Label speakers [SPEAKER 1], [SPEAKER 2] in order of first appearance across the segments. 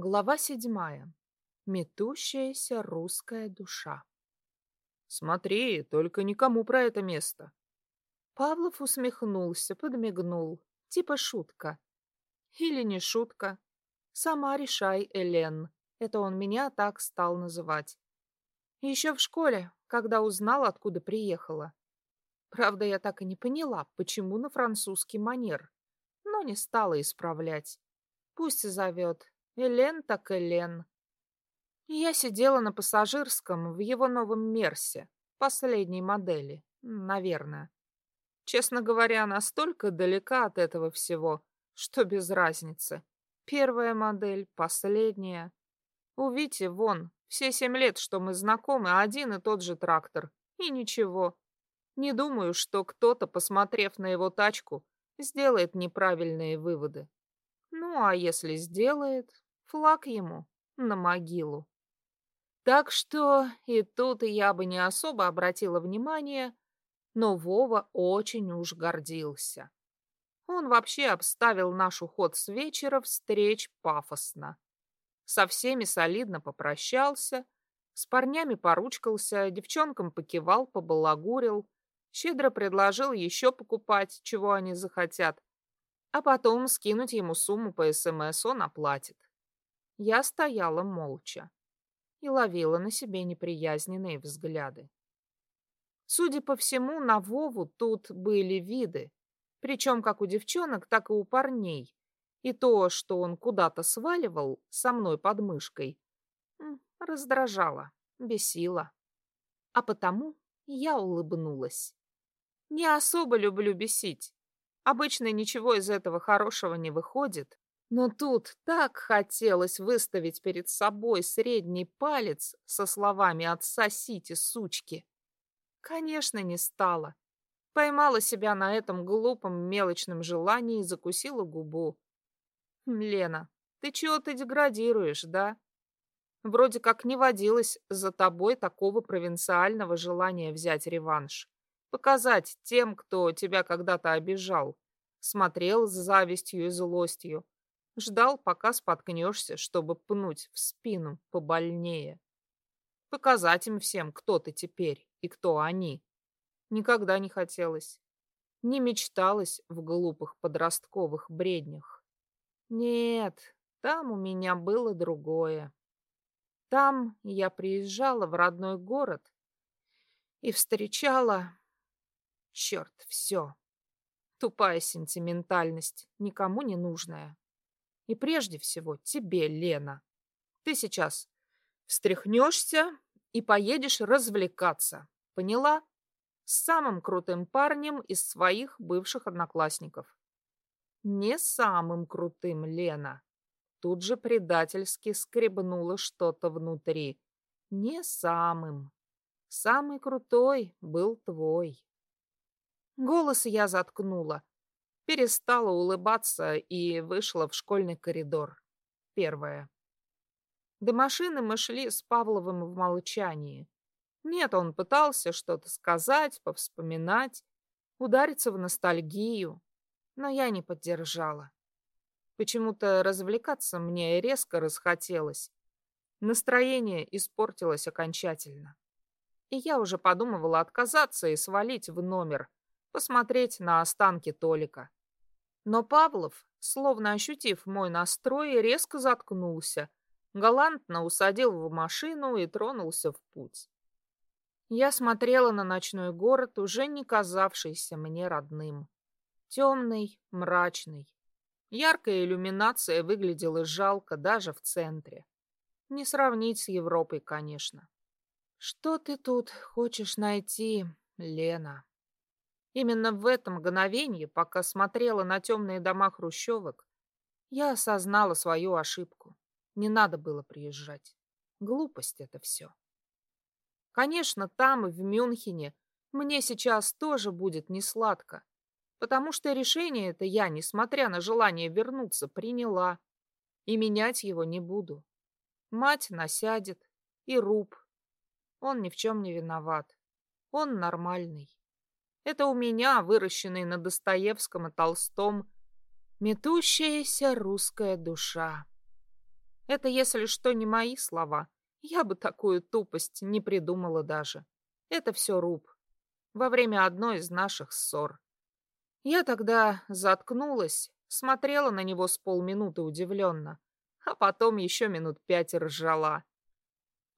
[SPEAKER 1] Глава седьмая. Метущаяся русская душа.
[SPEAKER 2] Смотри, только никому про это место.
[SPEAKER 1] Павлов усмехнулся, подмигнул. Типа шутка. Или не шутка. Сама решай, Элен. Это он меня так стал называть. Еще в школе, когда узнал, откуда приехала. Правда, я так и не поняла, почему на французский манер. Но не стала исправлять. Пусть зовет, Элен так Элен. Я сидела на пассажирском в его новом Мерсе, последней модели, наверное. Честно говоря, настолько далека от этого всего, что без разницы. Первая модель, последняя. У Вити, вон, все семь лет, что мы знакомы, один и тот же трактор. И ничего. Не думаю, что кто-то, посмотрев на его тачку, сделает неправильные выводы. Ну, а если сделает, флаг ему на могилу. Так что и тут я бы не особо обратила внимание, но Вова очень уж гордился. Он вообще обставил наш уход с вечера встреч пафосно. Со всеми солидно попрощался, с парнями поручкался, девчонкам покивал, побалагурил, щедро предложил еще покупать, чего они захотят, а потом скинуть ему сумму по СМС он оплатит. Я стояла молча и ловила на себе неприязненные взгляды. Судя по всему, на Вову тут были виды, причем как у девчонок, так и у парней. И то, что он куда-то сваливал со мной под мышкой, раздражало, бесило. А потому я улыбнулась. Не особо люблю бесить. Обычно ничего из этого хорошего не выходит, но тут так хотелось выставить перед собой средний палец со словами «отсосите, сучки». Конечно, не стало. Поймала себя на этом глупом мелочном желании и закусила губу. «Лена, ты чего-то деградируешь, да? Вроде как не водилось за тобой такого провинциального желания взять реванш. Показать тем, кто тебя когда-то обижал. Смотрел с завистью и злостью Ждал, пока споткнешься, чтобы пнуть в спину побольнее. Показать им всем, кто ты теперь и кто они. Никогда не хотелось. Не мечталось в глупых подростковых бреднях. Нет, там у меня было другое. Там я приезжала в родной город и встречала... Черт, все. Тупая сентиментальность, никому не нужная. И прежде всего тебе, Лена. Ты сейчас встряхнешься и поедешь развлекаться. Поняла? С самым крутым парнем из своих бывших одноклассников. Не самым крутым, Лена. Тут же предательски скребнуло что-то внутри. Не самым. Самый крутой был твой. Голос я заткнула, перестала улыбаться и вышла в школьный коридор. Первое. До машины мы шли с Павловым в молчании. Нет, он пытался что-то сказать, повспоминать, удариться в ностальгию, но я не поддержала. Почему-то развлекаться мне резко расхотелось. Настроение испортилось окончательно. И я уже подумывала отказаться и свалить в номер, посмотреть на останки Толика. Но Павлов, словно ощутив мой настрой, резко заткнулся, галантно усадил в машину и тронулся в путь. Я смотрела на ночной город, уже не казавшийся мне родным. Темный, мрачный. Яркая иллюминация выглядела жалко даже в центре. Не сравнить с Европой, конечно. Что ты тут хочешь найти, Лена? Именно в этом мгновенье, пока смотрела на темные дома хрущевок, я осознала свою ошибку. Не надо было приезжать. Глупость это все. Конечно, там, в Мюнхене, мне сейчас тоже будет несладко, потому что решение это я, несмотря на желание вернуться, приняла, и менять его не буду. Мать насядет, и Руб. Он ни в чем не виноват. Он нормальный. Это у меня, выращенный на Достоевском и Толстом, метущаяся русская душа. Это, если что, не мои слова. Я бы такую тупость не придумала даже. Это все Руб. Во время одной из наших ссор. Я тогда заткнулась, смотрела на него с полминуты удивленно, а потом еще минут пять ржала.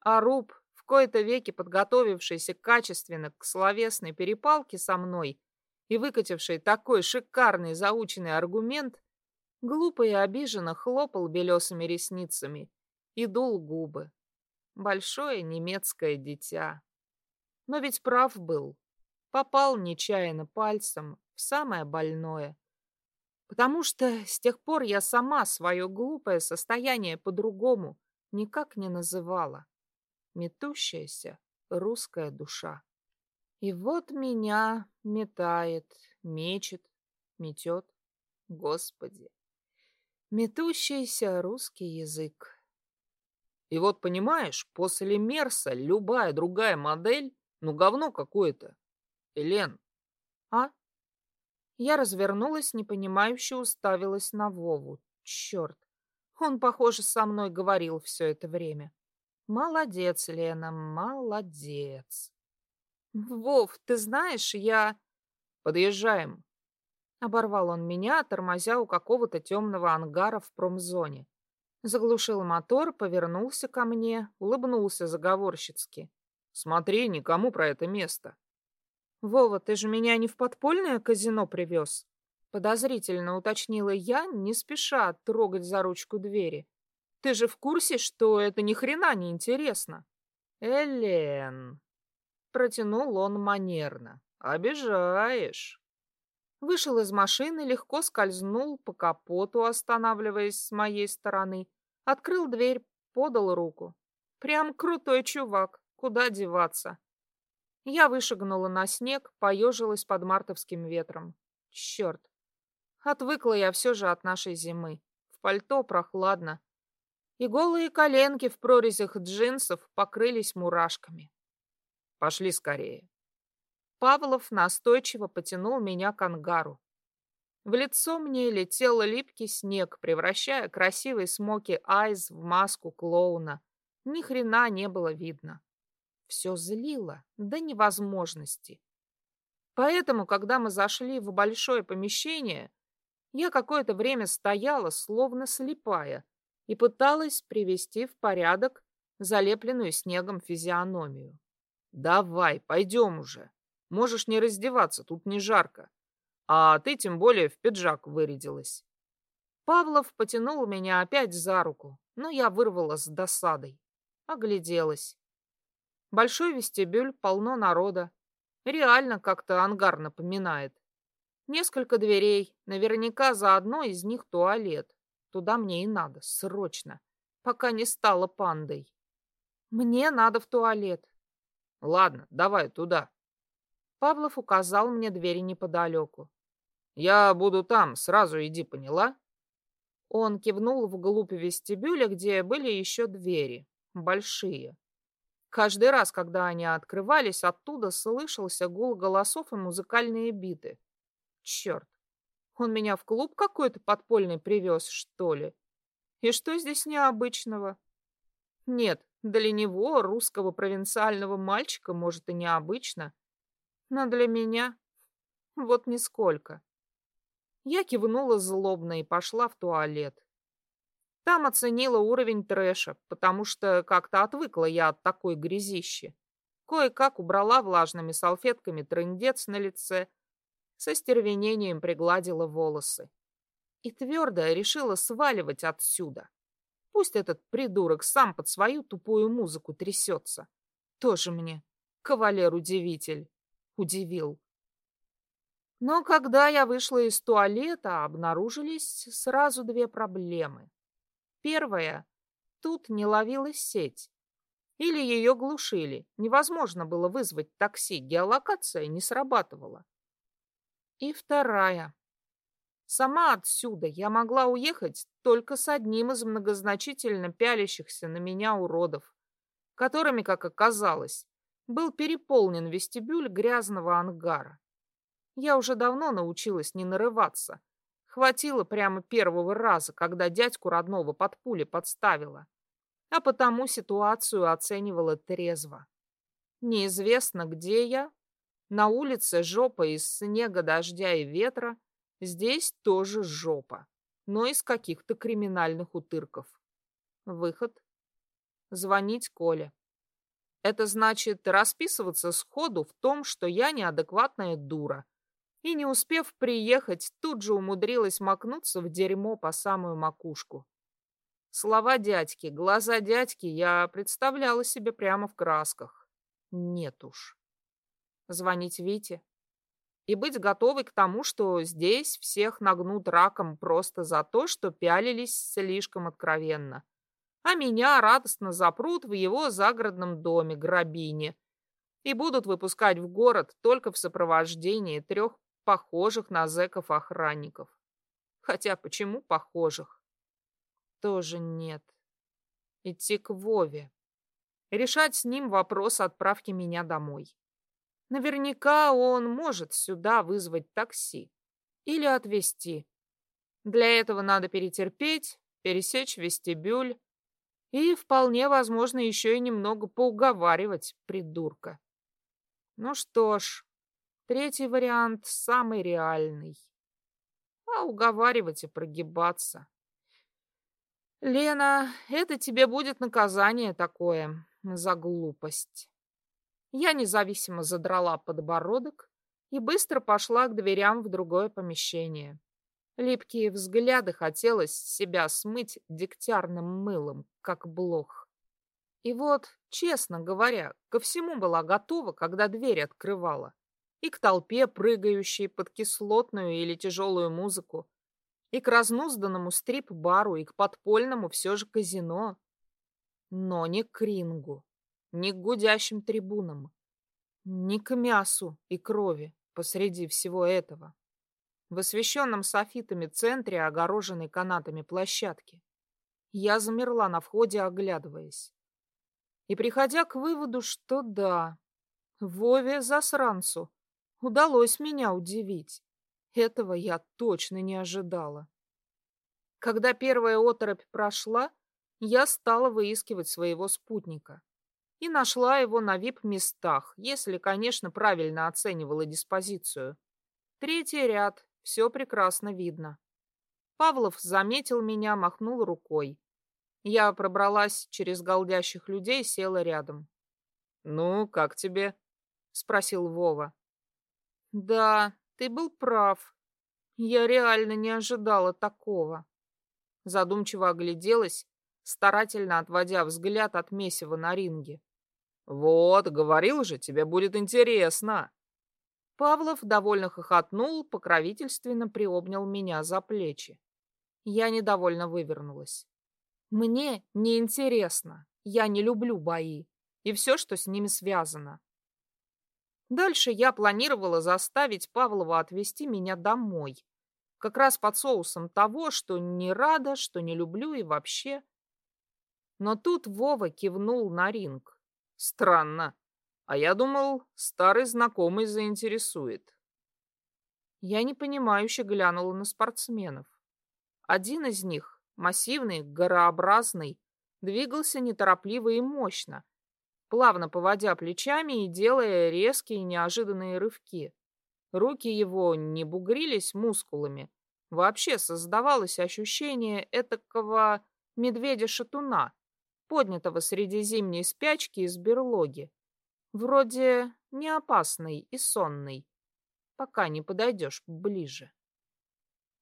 [SPEAKER 1] А Руб, кои-то веки подготовившийся качественно к словесной перепалке со мной и выкативший такой шикарный заученный аргумент, глупо и обиженно хлопал белесыми ресницами и дул губы. Большое немецкое дитя. Но ведь прав был. Попал нечаянно пальцем в самое больное. Потому что с тех пор я сама свое глупое состояние по-другому никак не называла. Метущаяся русская душа. И вот меня метает, мечет, метет. Господи. Метущийся русский язык.
[SPEAKER 2] И вот, понимаешь, после Мерса любая другая модель, ну, говно какое-то. Элен.
[SPEAKER 1] А? Я развернулась, непонимающе уставилась на Вову. Черт. Он, похоже, со мной говорил все это время. Молодец, Лена, молодец. Вов, ты знаешь, я...
[SPEAKER 2] Подъезжаем.
[SPEAKER 1] Оборвал он меня, тормозя у какого-то темного ангара в промзоне. Заглушил мотор, повернулся ко мне, улыбнулся заговорщицки.
[SPEAKER 2] «Смотри, никому про это место».
[SPEAKER 1] «Вова, ты же меня не в подпольное казино привез?» Подозрительно уточнила я, не спеша трогать за ручку двери. «Ты же в курсе, что это ни хрена не интересно?»
[SPEAKER 2] «Элен!» Протянул он манерно. «Обижаешь!»
[SPEAKER 1] Вышел из машины, легко скользнул по капоту, останавливаясь с моей стороны. Открыл дверь, подал руку. Прям крутой чувак, куда деваться. Я вышагнула на снег, поежилась под мартовским ветром. Черт. Отвыкла я все же от нашей зимы. В пальто прохладно. И голые коленки в прорезях джинсов покрылись мурашками.
[SPEAKER 2] Пошли скорее.
[SPEAKER 1] Павлов настойчиво потянул меня к ангару. В лицо мне летел липкий снег, превращая красивый смоки айз в маску клоуна. Ни хрена не было видно. Все злило до невозможности. Поэтому, когда мы зашли в большое помещение, я какое-то время стояла, словно слепая, и пыталась привести в порядок залепленную снегом физиономию.
[SPEAKER 2] «Давай, пойдем уже!» Можешь не раздеваться, тут не жарко. А ты тем более в пиджак вырядилась.
[SPEAKER 1] Павлов потянул меня опять за руку, но я вырвала с досадой. Огляделась. Большой вестибюль, полно народа. Реально как-то ангар напоминает. Несколько дверей, наверняка за одной из них туалет. Туда мне и надо, срочно, пока не стала пандой. Мне надо в туалет.
[SPEAKER 2] Ладно, давай туда.
[SPEAKER 1] Павлов указал мне двери неподалеку.
[SPEAKER 2] «Я буду там, сразу иди, поняла?»
[SPEAKER 1] Он кивнул вглубь вестибюля, где были еще двери, большие. Каждый раз, когда они открывались, оттуда слышался гул голосов и музыкальные биты. Черт, он меня в клуб какой-то подпольный привез, что ли? И что здесь необычного? Нет, для него, русского провинциального мальчика, может и необычно, но для меня вот нисколько. Я кивнула злобно и пошла в туалет. Там оценила уровень трэша, потому что как-то отвыкла я от такой грязищи. Кое-как убрала влажными салфетками трындец на лице, со стервенением пригладила волосы. И твердо решила сваливать отсюда. Пусть этот придурок сам под свою тупую музыку трясется. Тоже мне кавалер-удивитель удивил. Но когда я вышла из туалета, обнаружились сразу две проблемы. Первая — тут не ловилась сеть. Или ее глушили. Невозможно было вызвать такси, геолокация не срабатывала. И вторая. Сама отсюда я могла уехать только с одним из многозначительно пялящихся на меня уродов, которыми, как оказалось, был переполнен вестибюль грязного ангара. Я уже давно научилась не нарываться, Хватило прямо первого раза, когда дядьку родного под пули подставила. А потому ситуацию оценивала трезво. Неизвестно, где я. На улице жопа из снега, дождя и ветра. Здесь тоже жопа, но из каких-то криминальных утырков. Выход. Звонить Коле. Это значит расписываться сходу в том, что я неадекватная дура. И не успев приехать, тут же умудрилась макнуться в дерьмо по самую макушку. Слова дядьки, глаза дядьки я представляла себе прямо в красках. Нет уж. Звонить Вите и быть готовой к тому, что здесь всех нагнут раком просто за то, что пялились слишком откровенно а меня радостно запрут в его загородном доме грабине и будут выпускать в город только в сопровождении трех похожих на зэков охранников. Хотя почему похожих? Тоже нет. Идти к Вове. Решать с ним вопрос отправки меня домой. Наверняка он может сюда вызвать такси или отвезти. Для этого надо перетерпеть, пересечь вестибюль, и, вполне возможно, еще и немного поуговаривать придурка. Ну что ж, третий вариант самый реальный. А уговаривать и прогибаться. Лена, это тебе будет наказание такое за глупость. Я независимо задрала подбородок и быстро пошла к дверям в другое помещение. Липкие взгляды хотелось себя смыть дегтярным мылом, как блох. И вот, честно говоря, ко всему была готова, когда дверь открывала. И к толпе, прыгающей под кислотную или тяжелую музыку, и к разнузданному стрип-бару, и к подпольному все же казино. Но не к рингу, не к гудящим трибунам, не к мясу и крови посреди всего этого в освещенном софитами центре, огороженной канатами площадки. Я замерла на входе, оглядываясь. И приходя к выводу, что да, Вове засранцу удалось меня удивить. Этого я точно не ожидала. Когда первая оторопь прошла, я стала выискивать своего спутника. И нашла его на вип-местах, если, конечно, правильно оценивала диспозицию. Третий ряд, все прекрасно видно. Павлов заметил меня, махнул рукой. Я пробралась через голдящих людей, села рядом. «Ну, как тебе?» — спросил Вова. «Да, ты был прав. Я реально не ожидала такого». Задумчиво огляделась, старательно отводя взгляд от месива на ринге. «Вот, говорил же, тебе будет интересно!» Павлов довольно хохотнул, покровительственно приобнял меня за плечи. Я недовольно вывернулась. Мне неинтересно. Я не люблю бои и все, что с ними связано. Дальше я планировала заставить Павлова отвезти меня домой. Как раз под соусом того, что не рада, что не люблю и вообще. Но тут Вова кивнул на ринг. Странно. А я думал, старый знакомый заинтересует. Я непонимающе глянула на спортсменов. Один из них, массивный, горообразный, двигался неторопливо и мощно, плавно поводя плечами и делая резкие неожиданные рывки. Руки его не бугрились мускулами. Вообще создавалось ощущение этакого медведя-шатуна, поднятого среди зимней спячки из берлоги. Вроде не опасный и сонный, пока не подойдешь ближе.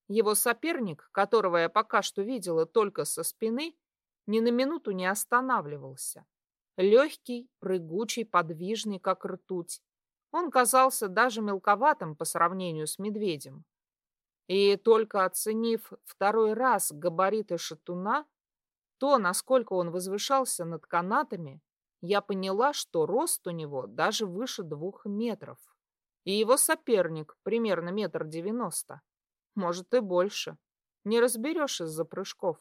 [SPEAKER 1] Его соперник, которого я пока что видела только со спины, ни на минуту не останавливался. Легкий, прыгучий, подвижный, как ртуть. Он казался даже мелковатым по сравнению с медведем. И только оценив второй раз габариты шатуна, то, насколько он возвышался над канатами, я поняла, что рост у него даже выше двух метров. И его соперник примерно метр девяносто. Может и больше. Не разберешь из-за прыжков.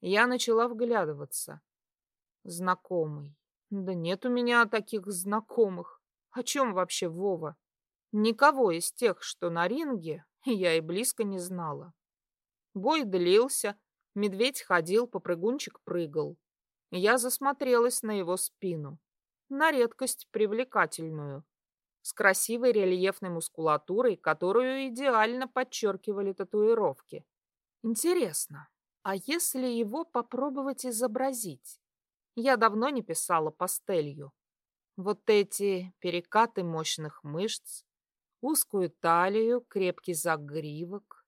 [SPEAKER 1] Я начала вглядываться. Знакомый. Да нет у меня таких знакомых. О чем вообще Вова? Никого из тех, что на ринге, Я и близко не знала. Бой длился, медведь ходил, попрыгунчик прыгал. Я засмотрелась на его спину, на редкость привлекательную, с красивой рельефной мускулатурой, которую идеально подчеркивали татуировки. Интересно, а если его попробовать изобразить? Я давно не писала пастелью. Вот эти перекаты мощных мышц, узкую талию, крепкий загривок.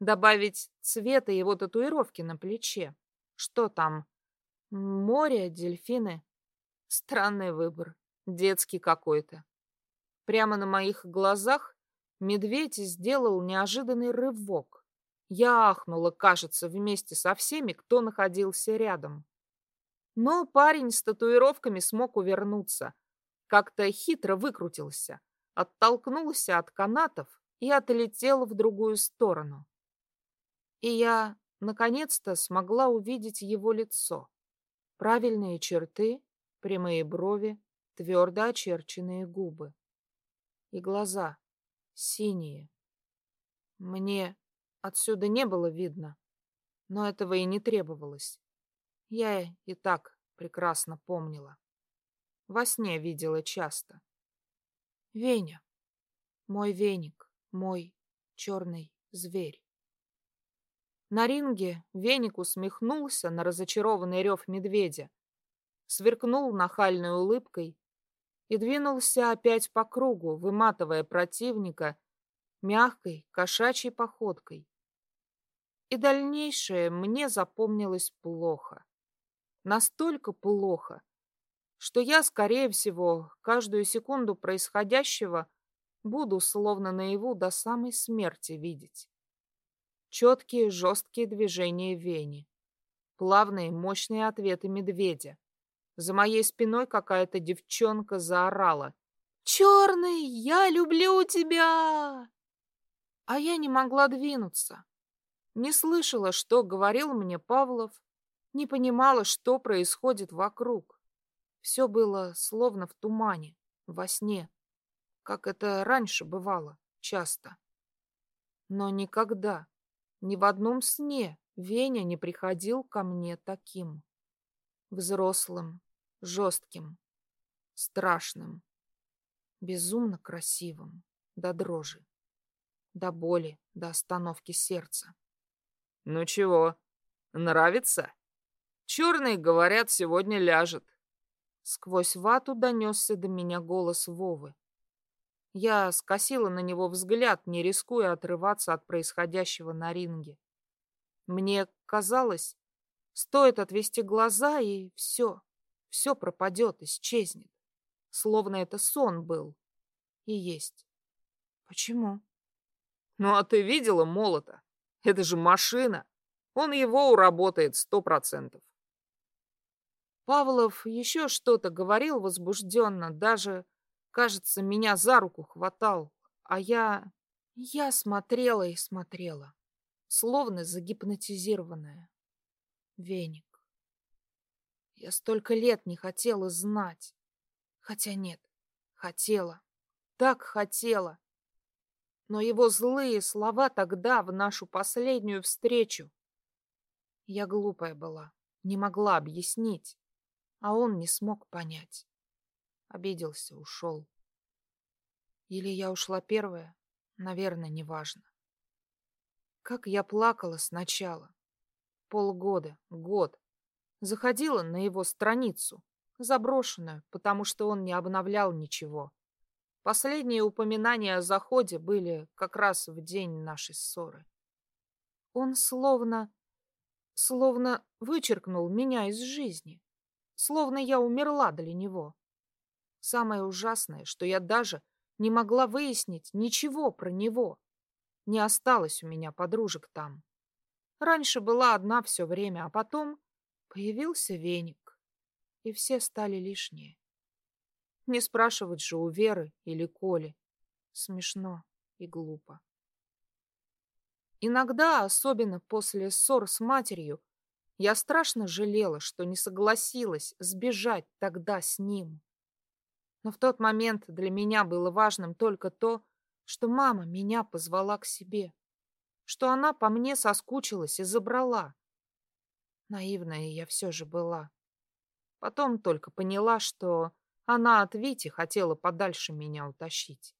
[SPEAKER 1] Добавить цвета его татуировки на плече. Что там? Море, дельфины? Странный выбор. Детский какой-то. Прямо на моих глазах медведь сделал неожиданный рывок. Я ахнула, кажется, вместе со всеми, кто находился рядом. Но парень с татуировками смог увернуться. Как-то хитро выкрутился, оттолкнулся от канатов и отлетел в другую сторону. И я, наконец-то, смогла увидеть его лицо. Правильные черты, прямые брови, твердо очерченные губы. И глаза синие. Мне отсюда не было видно, но этого и не требовалось. Я и так прекрасно помнила. Во сне видела часто. Веня. Мой веник, мой черный зверь. На ринге веник усмехнулся на разочарованный рев медведя, сверкнул нахальной улыбкой и двинулся опять по кругу, выматывая противника мягкой кошачьей походкой. И дальнейшее мне запомнилось плохо настолько плохо, что я, скорее всего, каждую секунду происходящего буду словно наяву до самой смерти видеть. Четкие жесткие движения Вени, плавные мощные ответы медведя. За моей спиной какая-то девчонка заорала. «Черный, я люблю тебя!» А я не могла двинуться. Не слышала, что говорил мне Павлов, не понимала, что происходит вокруг. Все было словно в тумане, во сне, как это раньше бывало, часто. Но никогда, ни в одном сне Веня не приходил ко мне таким. Взрослым, жестким, страшным, безумно красивым, до дрожи, до боли, до остановки сердца.
[SPEAKER 2] «Ну чего, нравится?» Черный, говорят, сегодня ляжет.
[SPEAKER 1] Сквозь вату донесся до меня голос Вовы. Я скосила на него взгляд, не рискуя отрываться от происходящего на ринге. Мне казалось, стоит отвести глаза, и все, все пропадет, исчезнет. Словно это сон был. И есть. Почему?
[SPEAKER 2] Ну, а ты видела молота? Это же машина. Он его уработает сто процентов.
[SPEAKER 1] Павлов еще что-то говорил возбужденно, даже, кажется, меня за руку хватал, а я... Я смотрела и смотрела, словно загипнотизированная. Веник. Я столько лет не хотела знать. Хотя нет, хотела. Так хотела. Но его злые слова тогда, в нашу последнюю встречу. Я глупая была, не могла объяснить а он не смог понять. Обиделся, ушел. Или я ушла первая, наверное, неважно. Как я плакала сначала. Полгода, год. Заходила на его страницу, заброшенную, потому что он не обновлял ничего. Последние упоминания о заходе были как раз в день нашей ссоры. Он словно, словно вычеркнул меня из жизни словно я умерла для него. Самое ужасное, что я даже не могла выяснить ничего про него. Не осталось у меня подружек там. Раньше была одна все время, а потом появился веник, и все стали лишние. Не спрашивать же у Веры или Коли. Смешно и глупо. Иногда, особенно после ссор с матерью, я страшно жалела, что не согласилась сбежать тогда с ним. Но в тот момент для меня было важным только то, что мама меня позвала к себе, что она по мне соскучилась и забрала. Наивная я все же была. Потом только поняла, что она от Вити хотела подальше меня утащить.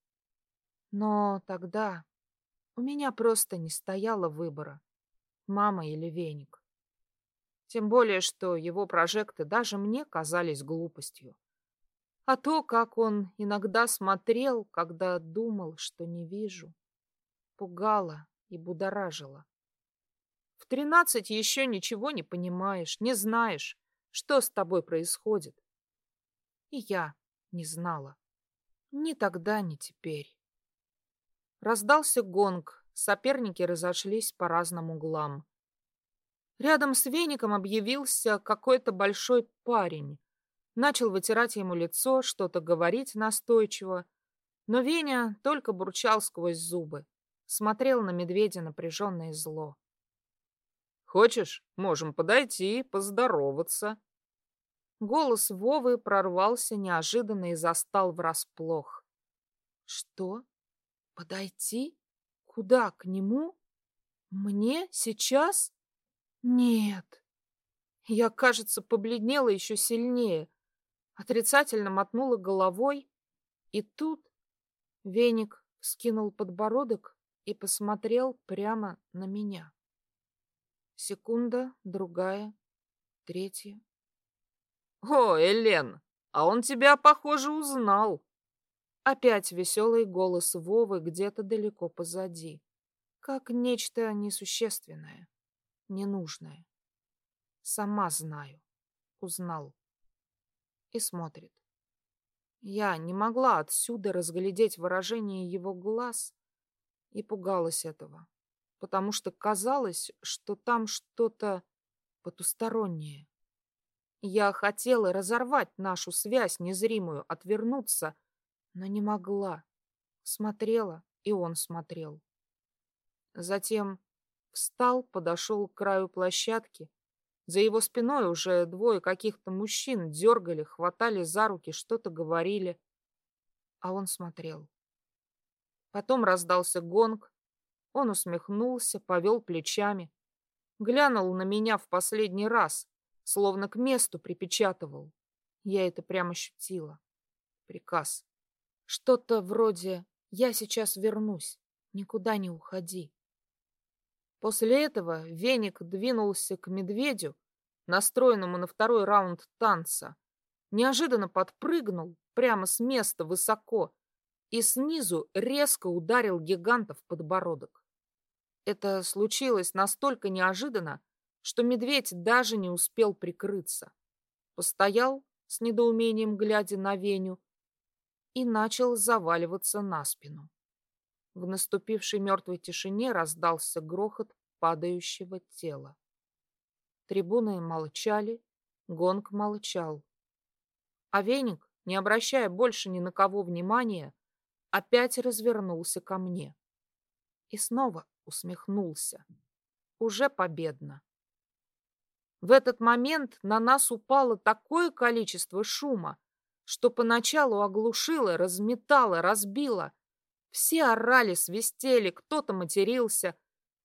[SPEAKER 1] Но тогда у меня просто не стояло выбора, мама или веник. Тем более, что его прожекты даже мне казались глупостью. А то, как он иногда смотрел, когда думал, что не вижу, пугало и будоражило. В тринадцать еще ничего не понимаешь, не знаешь, что с тобой происходит. И я не знала. Ни тогда, ни теперь. Раздался гонг, соперники разошлись по разным углам. Рядом с веником объявился какой-то большой парень. Начал вытирать ему лицо, что-то говорить настойчиво. Но Веня только бурчал сквозь зубы. Смотрел на медведя напряженное зло.
[SPEAKER 2] «Хочешь, можем подойти, поздороваться».
[SPEAKER 1] Голос Вовы прорвался неожиданно и застал врасплох. «Что? Подойти? Куда? К нему? Мне? Сейчас?» Нет. Я, кажется, побледнела еще сильнее, отрицательно мотнула головой, и тут веник скинул подбородок и посмотрел прямо на меня. Секунда, другая, третья.
[SPEAKER 2] «О, Элен, а он тебя, похоже, узнал!»
[SPEAKER 1] Опять веселый голос Вовы где-то далеко позади, как нечто несущественное ненужное. Сама знаю. Узнал. И смотрит. Я не могла отсюда разглядеть выражение его глаз и пугалась этого, потому что казалось, что там что-то потустороннее. Я хотела разорвать нашу связь незримую, отвернуться, но не могла. Смотрела, и он смотрел. Затем Встал, подошел к краю площадки. За его спиной уже двое каких-то мужчин дергали, хватали за руки, что-то говорили. А он смотрел. Потом раздался гонг. Он усмехнулся, повел плечами. Глянул на меня в последний раз, словно к месту припечатывал. Я это прямо ощутила. Приказ. Что-то вроде «Я сейчас вернусь, никуда не уходи». После этого веник двинулся к медведю, настроенному на второй раунд танца, неожиданно подпрыгнул прямо с места высоко и снизу резко ударил гиганта в подбородок. Это случилось настолько неожиданно, что медведь даже не успел прикрыться. Постоял, с недоумением глядя на Веню, и начал заваливаться на спину. В наступившей мертвой тишине раздался грохот падающего тела. Трибуны молчали, гонг молчал. А веник, не обращая больше ни на кого внимания, опять развернулся ко мне. И снова усмехнулся. Уже победно. В этот момент на нас упало такое количество шума, что поначалу оглушило, разметало, разбило, все орали, свистели, кто-то матерился.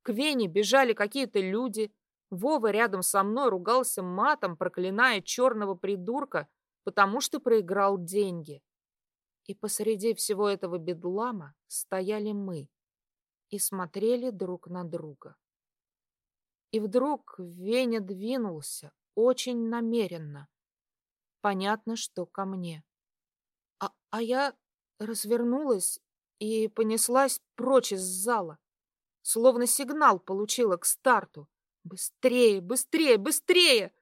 [SPEAKER 1] К Вене бежали какие-то люди. Вова рядом со мной ругался матом, проклиная черного придурка, потому что проиграл деньги. И посреди всего этого бедлама стояли мы и смотрели друг на друга. И вдруг Веня двинулся очень намеренно. Понятно, что ко мне. А, а я развернулась и понеслась прочь из зала. Словно сигнал получила к старту. Быстрее, быстрее, быстрее!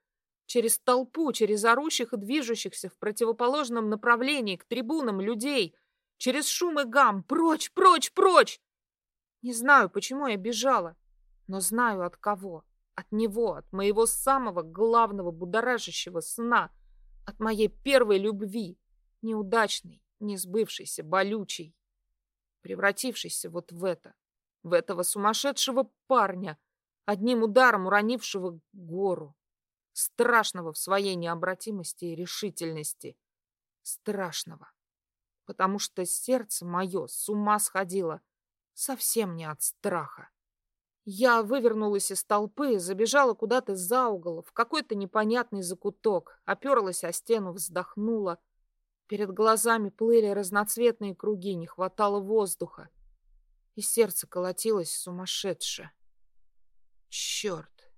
[SPEAKER 1] Через толпу, через орущих и движущихся в противоположном направлении к трибунам людей, через шум и гам, прочь, прочь, прочь! Не знаю, почему я бежала, но знаю от кого. От него, от моего самого главного будоражащего сна, от моей первой любви, неудачной, не сбывшейся, болючей превратившийся вот в это, в этого сумасшедшего парня, одним ударом уронившего гору, страшного в своей необратимости и решительности, страшного, потому что сердце мое с ума сходило совсем не от страха. Я вывернулась из толпы, забежала куда-то за угол, в какой-то непонятный закуток, оперлась о стену, вздохнула. Перед глазами плыли разноцветные круги, не хватало воздуха. И сердце колотилось сумасшедше. Черт!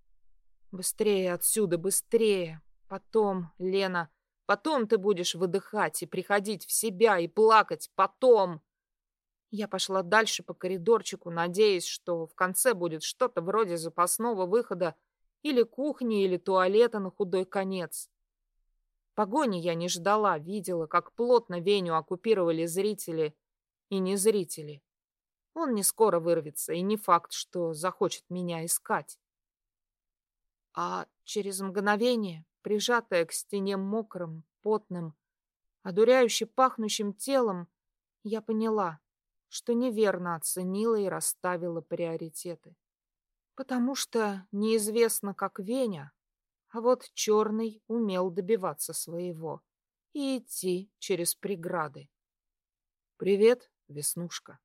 [SPEAKER 1] Быстрее отсюда, быстрее! Потом, Лена, потом ты будешь выдыхать и приходить в себя и плакать, потом! Я пошла дальше по коридорчику, надеясь, что в конце будет что-то вроде запасного выхода или кухни, или туалета на худой конец. Погони я не ждала, видела, как плотно Веню оккупировали зрители и незрители. Он не скоро вырвется, и не факт, что захочет меня искать. А через мгновение, прижатая к стене мокрым, потным, одуряюще пахнущим телом, я поняла, что неверно оценила и расставила приоритеты. Потому что неизвестно, как Веня, а вот Черный умел добиваться своего и идти через преграды. «Привет, Веснушка!»